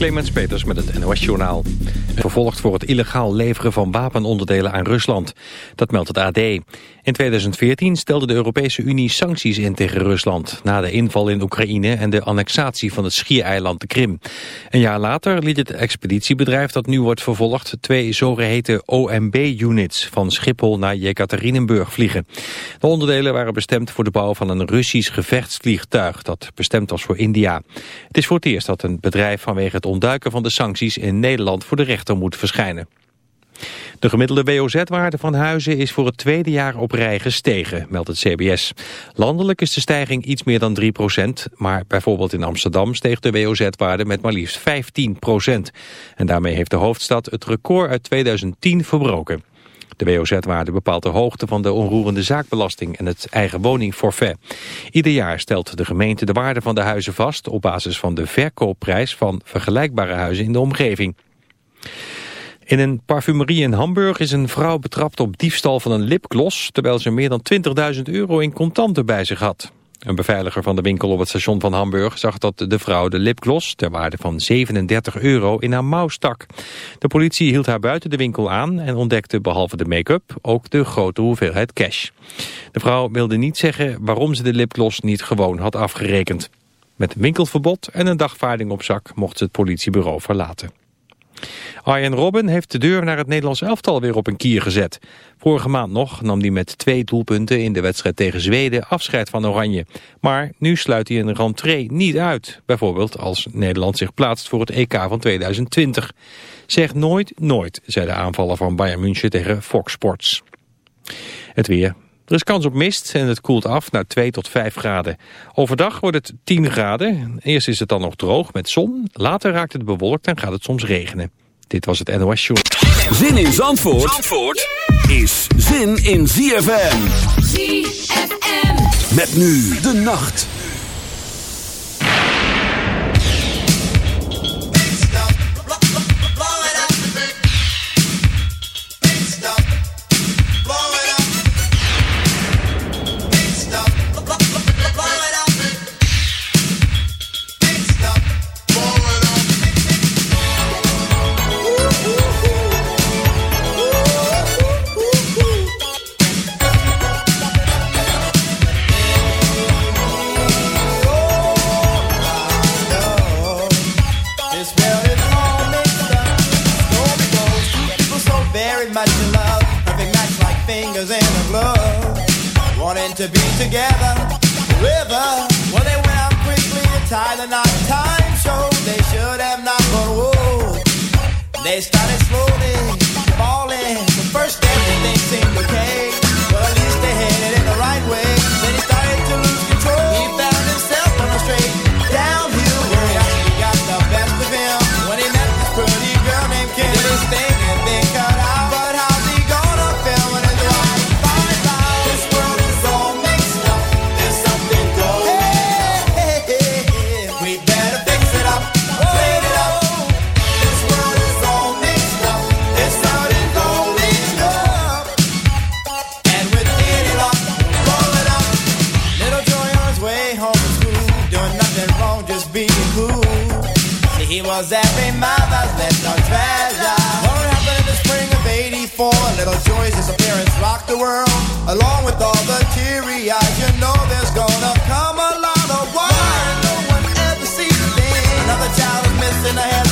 Clemens Peters met het NOS Journaal. Vervolgd voor het illegaal leveren van wapenonderdelen aan Rusland. Dat meldt het AD. In 2014 stelde de Europese Unie sancties in tegen Rusland... na de inval in Oekraïne en de annexatie van het schiereiland de Krim. Een jaar later liet het expeditiebedrijf dat nu wordt vervolgd... twee zogeheten OMB-units van Schiphol naar Jekaterinenburg vliegen. De onderdelen waren bestemd voor de bouw van een Russisch gevechtsvliegtuig... dat bestemd was voor India. Het is voor het eerst dat een bedrijf vanwege het ontduiken van de sancties... in Nederland voor de rechter moet verschijnen. De gemiddelde WOZ-waarde van huizen is voor het tweede jaar op rij gestegen, meldt het CBS. Landelijk is de stijging iets meer dan 3% maar bijvoorbeeld in Amsterdam steeg de WOZ-waarde met maar liefst 15% En daarmee heeft de hoofdstad het record uit 2010 verbroken. De WOZ-waarde bepaalt de hoogte van de onroerende zaakbelasting en het eigen woningforfait. Ieder jaar stelt de gemeente de waarde van de huizen vast op basis van de verkoopprijs van vergelijkbare huizen in de omgeving. In een parfumerie in Hamburg is een vrouw betrapt op diefstal van een lipgloss... terwijl ze meer dan 20.000 euro in contanten bij zich had. Een beveiliger van de winkel op het station van Hamburg zag dat de vrouw de lipgloss ter waarde van 37 euro in haar mouw stak. De politie hield haar buiten de winkel aan en ontdekte behalve de make-up ook de grote hoeveelheid cash. De vrouw wilde niet zeggen waarom ze de lipgloss niet gewoon had afgerekend. Met winkelverbod en een dagvaarding op zak mocht ze het politiebureau verlaten. Arjen Robben heeft de deur naar het Nederlands elftal weer op een kier gezet. Vorige maand nog nam hij met twee doelpunten in de wedstrijd tegen Zweden afscheid van Oranje. Maar nu sluit hij een rentree niet uit. Bijvoorbeeld als Nederland zich plaatst voor het EK van 2020. Zeg nooit nooit, zei de aanvaller van Bayern München tegen Fox Sports. Het weer. Er is kans op mist en het koelt af naar 2 tot 5 graden. Overdag wordt het 10 graden. Eerst is het dan nog droog met zon. Later raakt het bewolkt en gaat het soms regenen. Dit was het NOS Show. Zin in Zandvoort, Zandvoort is zin in ZFM. ZFM. Met nu de nacht. See, he was every mother's little treasure. What happened in the spring of '84? Little Joey's disappearance rocked the world, along with all the teary eyes. You know there's gonna come a lot of why no one ever sees a thing. Another child is missing a headline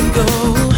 go.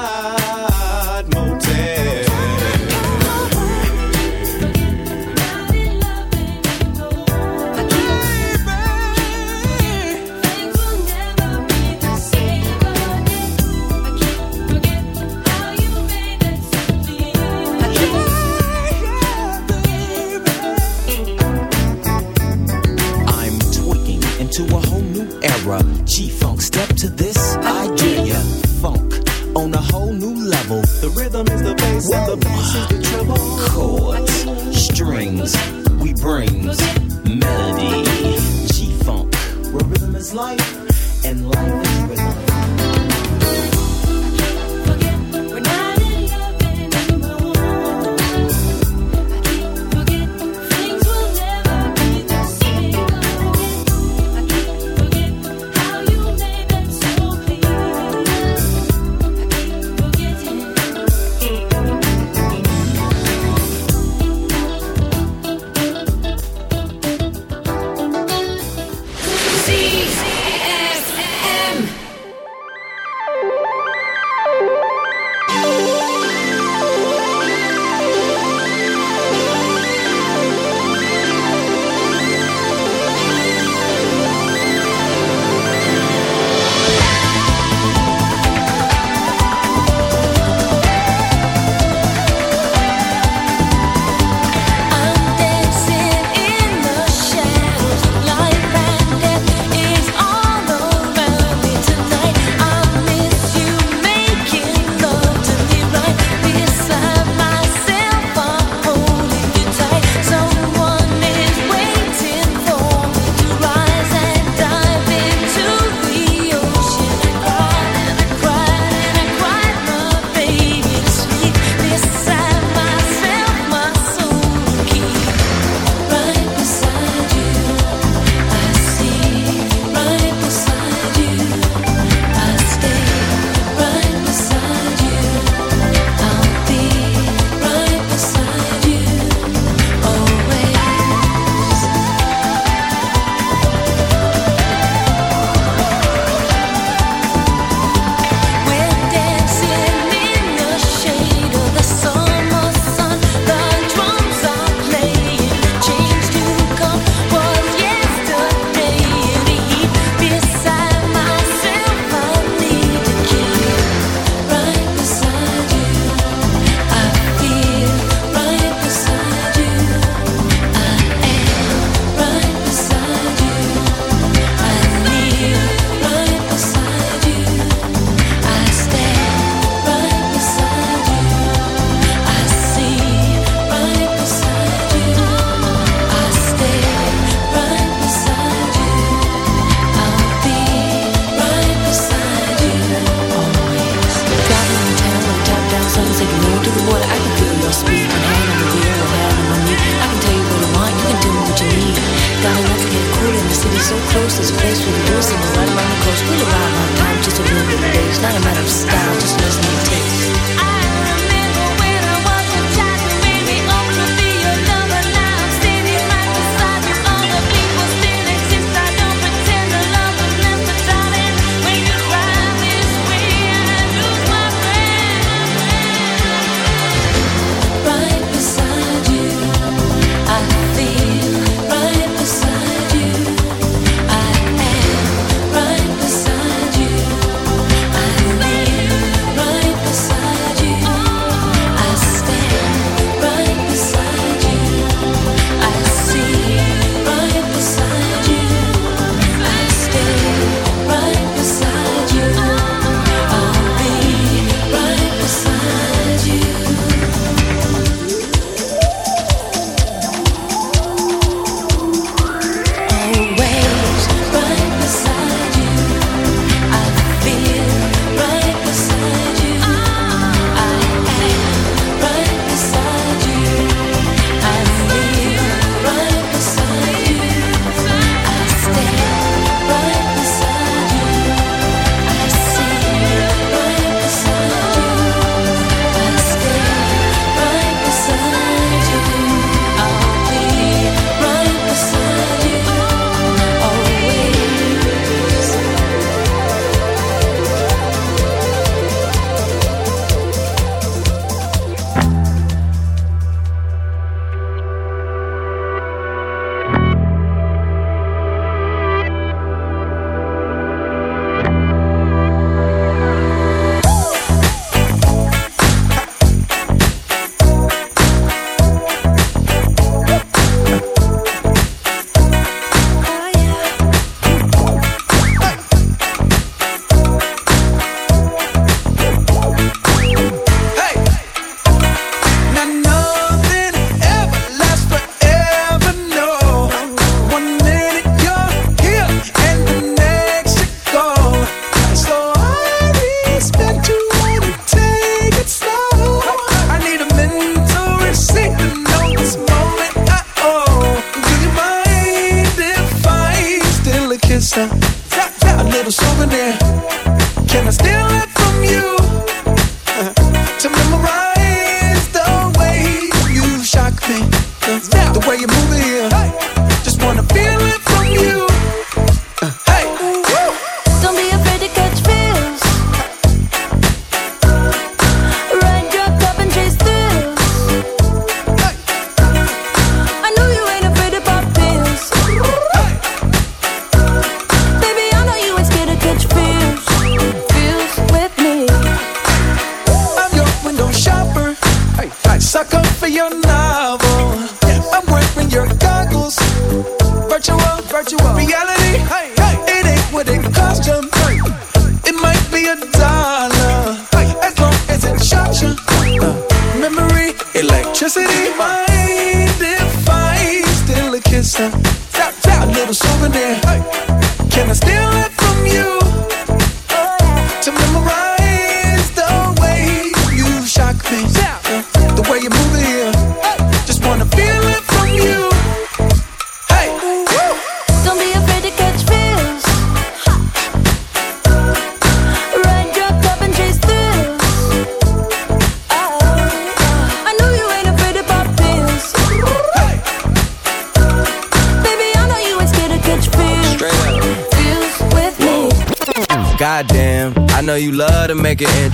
the the treble. Chords, strings,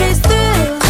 country's through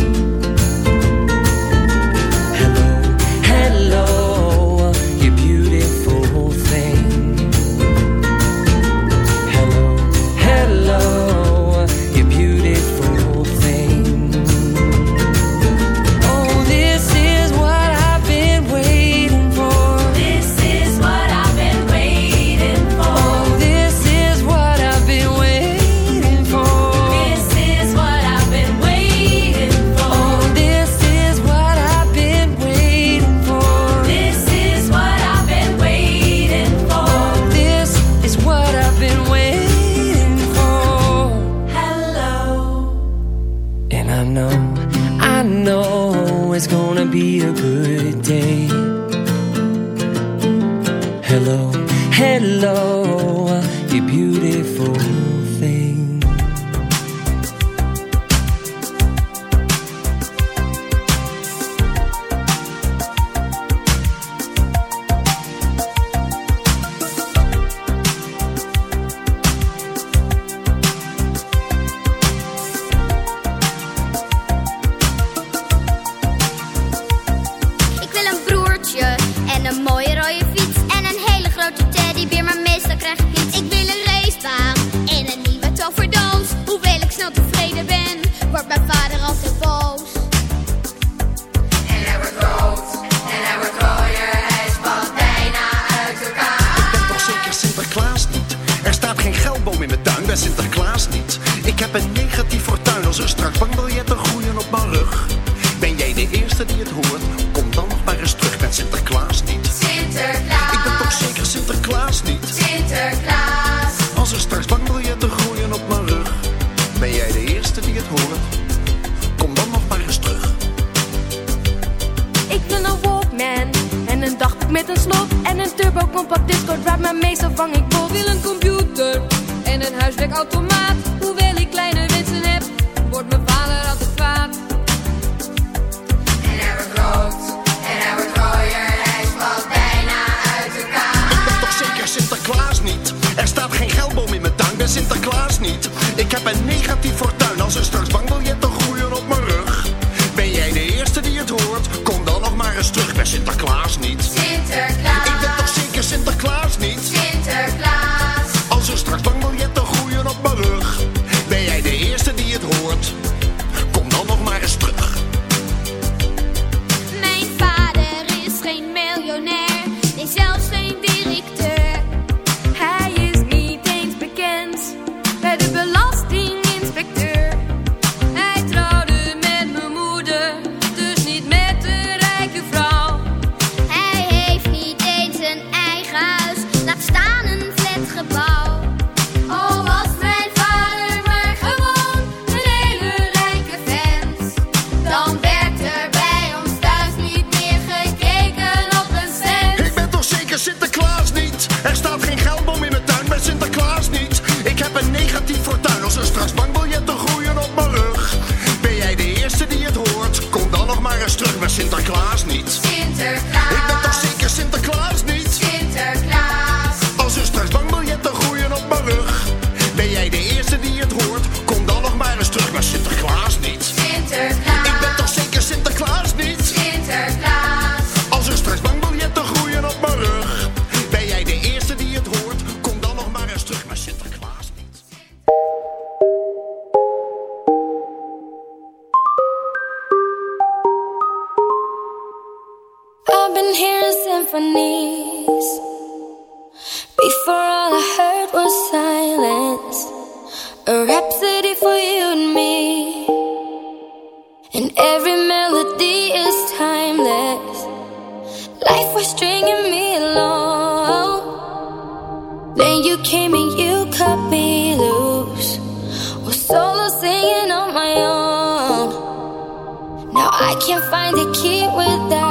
Can't find the key without